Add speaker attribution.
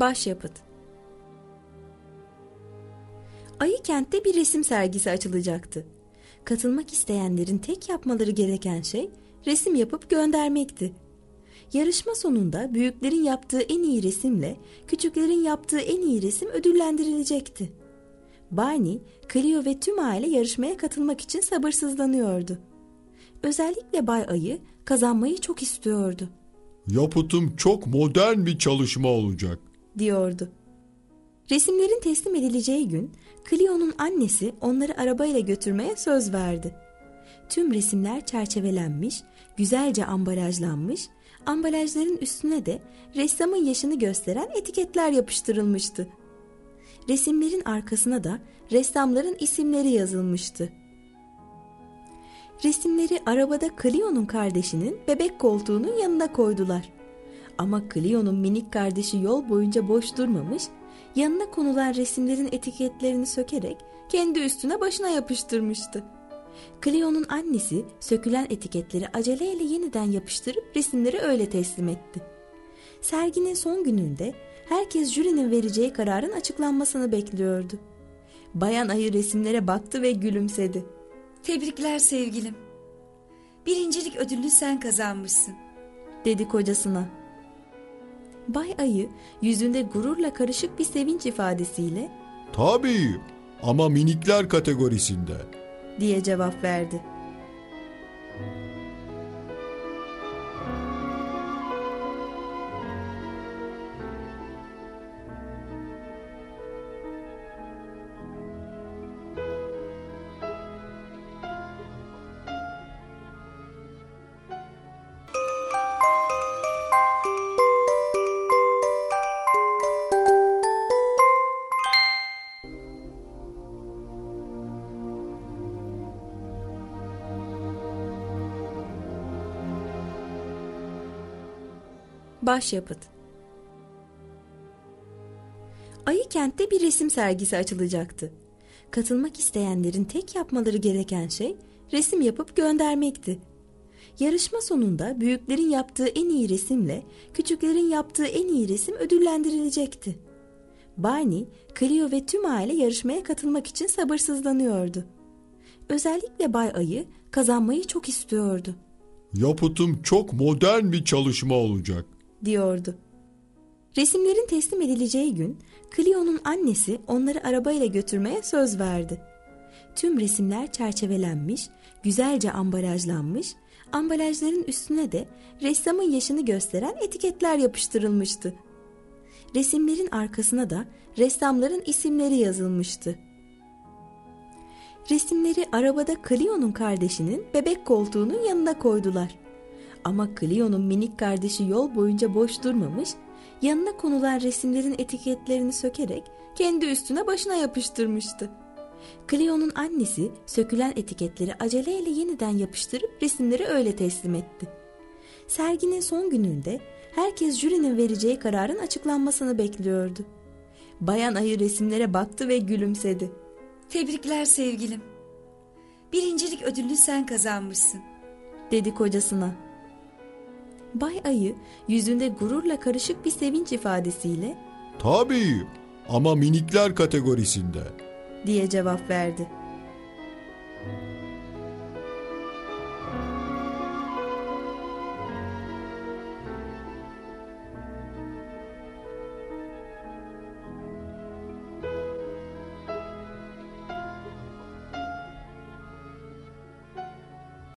Speaker 1: Başyapıt Ayı kentte bir resim sergisi açılacaktı. Katılmak isteyenlerin tek yapmaları gereken şey resim yapıp göndermekti. Yarışma sonunda büyüklerin yaptığı en iyi resimle küçüklerin yaptığı en iyi resim ödüllendirilecekti. Barney, Cleo ve tüm aile yarışmaya katılmak için sabırsızlanıyordu. Özellikle Bay Ayı kazanmayı çok istiyordu,
Speaker 2: Yapıtım çok modern bir çalışma olacak.
Speaker 1: Diyordu. Resimlerin teslim edileceği gün Cleo'nun annesi onları arabayla götürmeye söz verdi. Tüm resimler çerçevelenmiş, güzelce ambalajlanmış, ambalajların üstüne de ressamın yaşını gösteren etiketler yapıştırılmıştı. Resimlerin arkasına da ressamların isimleri yazılmıştı. Resimleri arabada Cleo'nun kardeşinin bebek koltuğunun yanına koydular. Ama Cleo'nun minik kardeşi yol boyunca boş durmamış, yanına konulan resimlerin etiketlerini sökerek kendi üstüne başına yapıştırmıştı. Cleo'nun annesi sökülen etiketleri aceleyle yeniden yapıştırıp resimleri öyle teslim etti. Serginin son gününde herkes jürinin vereceği kararın açıklanmasını bekliyordu. Bayan Ayı resimlere baktı ve gülümsedi.
Speaker 3: Tebrikler sevgilim. Birincilik ödülünü sen kazanmışsın.
Speaker 1: dedi kocasına. Bay Ayı yüzünde gururla karışık bir sevinç ifadesiyle
Speaker 2: Tabii ama minikler kategorisinde.
Speaker 1: diye cevap verdi. Başyapıt Ayı kentte bir resim sergisi açılacaktı. Katılmak isteyenlerin tek yapmaları gereken şey resim yapıp göndermekti. Yarışma sonunda büyüklerin yaptığı en iyi resimle küçüklerin yaptığı en iyi resim ödüllendirilecekti. Barney, Cleo ve tüm aile yarışmaya katılmak için sabırsızlanıyordu. Özellikle Bay Ayı kazanmayı çok istiyordu,
Speaker 2: Yapıtım çok modern bir çalışma olacak.
Speaker 1: Diyordu. Resimlerin teslim edileceği gün Cleo'nun annesi onları arabayla götürmeye söz verdi. Tüm resimler çerçevelenmiş, güzelce ambalajlanmış, ambalajların üstüne de ressamın yaşını gösteren etiketler yapıştırılmıştı. Resimlerin arkasına da ressamların isimleri yazılmıştı. Resimleri arabada Cleo'nun kardeşinin bebek koltuğunun yanına koydular. Ama Cleo'nun minik kardeşi yol boyunca boş durmamış, yanına konulan resimlerin etiketlerini sökerek kendi üstüne başına yapıştırmıştı. Cleo'nun annesi sökülen etiketleri aceleyle yeniden yapıştırıp resimleri öyle teslim etti. Serginin son gününde herkes jürinin vereceği kararın açıklanmasını bekliyordu. Bayan Ayı resimlere baktı ve gülümsedi.
Speaker 3: Tebrikler sevgilim. Birincilik ödülünü sen kazanmışsın.
Speaker 1: dedi kocasına. Bay Ayı yüzünde gururla karışık bir sevinç ifadesiyle
Speaker 2: Tabii ama minikler kategorisinde.
Speaker 1: diye cevap verdi.